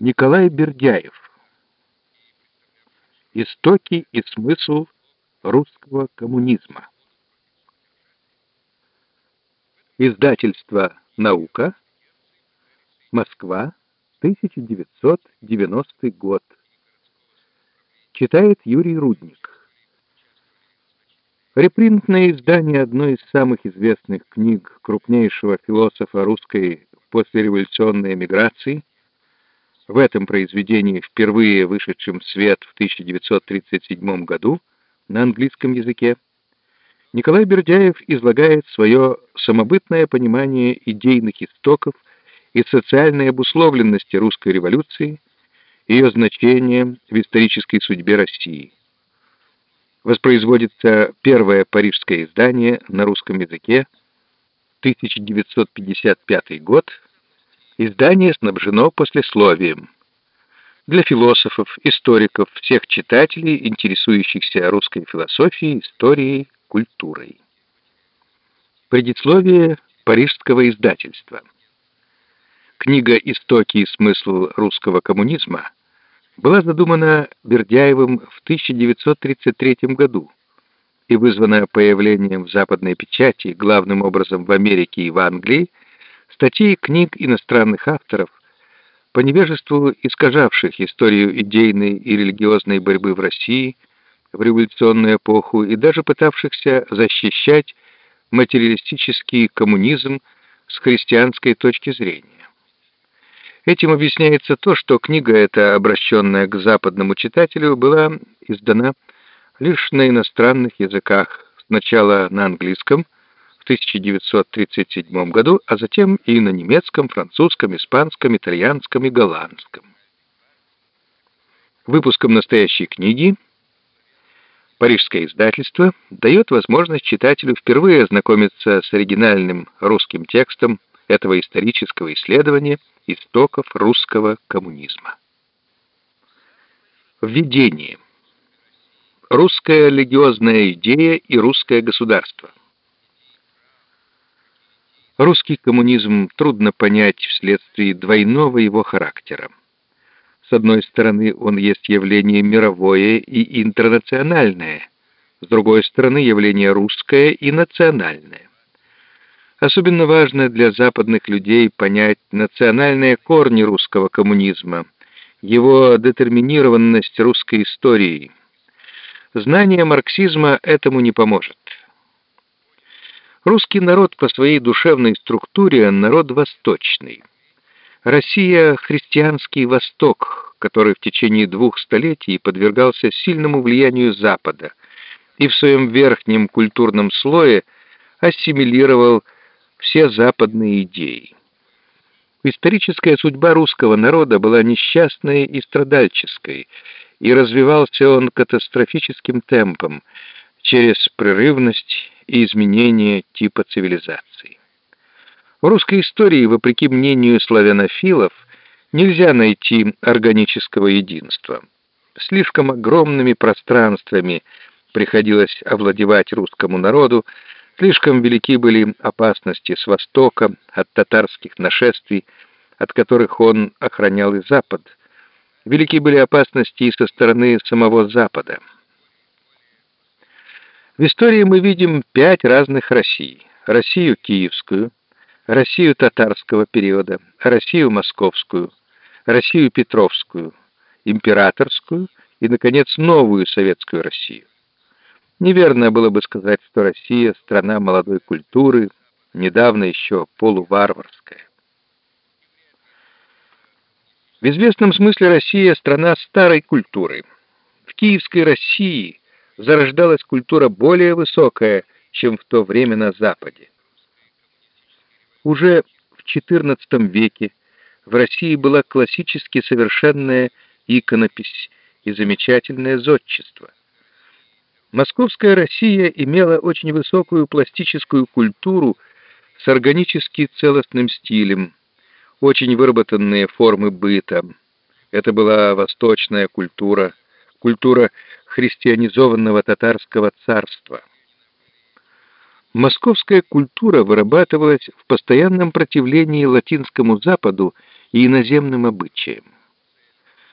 Николай Бердяев. Истоки и смысл русского коммунизма. Издательство «Наука», Москва, 1990 год. Читает Юрий Рудник. Репринтное издание одной из самых известных книг крупнейшего философа русской послереволюционной эмиграции – в этом произведении, впервые вышедшем в свет в 1937 году на английском языке, Николай Бердяев излагает свое самобытное понимание идейных истоков и социальной обусловленности русской революции, ее значения в исторической судьбе России. Воспроизводится первое парижское издание на русском языке, 1955 год, Издание снабжено послесловием. Для философов, историков, всех читателей, интересующихся русской философией, историей, культурой. Предисловие парижского издательства. Книга «Истоки и смысл русского коммунизма» была задумана Бердяевым в 1933 году и вызвана появлением в западной печати, главным образом в Америке и в Англии, статей книг иностранных авторов, по невежеству искажавших историю идейной и религиозной борьбы в России в революционную эпоху и даже пытавшихся защищать материалистический коммунизм с христианской точки зрения. Этим объясняется то, что книга эта, обращенная к западному читателю, была издана лишь на иностранных языках, сначала на английском, в 1937 году, а затем и на немецком, французском, испанском, итальянском и голландском. Выпуском настоящей книги Парижское издательство дает возможность читателю впервые ознакомиться с оригинальным русским текстом этого исторического исследования истоков русского коммунизма. Введение. Русская религиозная идея и русское государство. Русский коммунизм трудно понять вследствие двойного его характера. С одной стороны, он есть явление мировое и интернациональное, с другой стороны, явление русское и национальное. Особенно важно для западных людей понять национальные корни русского коммунизма, его детерминированность русской историей. Знание марксизма этому не поможет. Русский народ по своей душевной структуре – народ восточный. Россия – христианский Восток, который в течение двух столетий подвергался сильному влиянию Запада и в своем верхнем культурном слое ассимилировал все западные идеи. Историческая судьба русского народа была несчастной и страдальческой, и развивался он катастрофическим темпом через прерывность и изменение типа цивилизации. В русской истории, вопреки мнению славянофилов, нельзя найти органического единства. Слишком огромными пространствами приходилось овладевать русскому народу, слишком велики были опасности с востока от татарских нашествий, от которых он охранял и Запад. Велики были опасности и со стороны самого Запада. В истории мы видим пять разных Россий. Россию киевскую, Россию татарского периода, Россию московскую, Россию петровскую, императорскую и, наконец, новую советскую Россию. Неверно было бы сказать, что Россия — страна молодой культуры, недавно еще полуварварская. В известном смысле Россия — страна старой культуры. В киевской России зарождалась культура более высокая, чем в то время на Западе. Уже в XIV веке в России была классически совершенная иконопись и замечательное зодчество. Московская Россия имела очень высокую пластическую культуру с органически целостным стилем, очень выработанные формы быта. Это была восточная культура, культура христианизованного татарского царства. Московская культура вырабатывалась в постоянном противлении латинскому Западу и иноземным обычаям.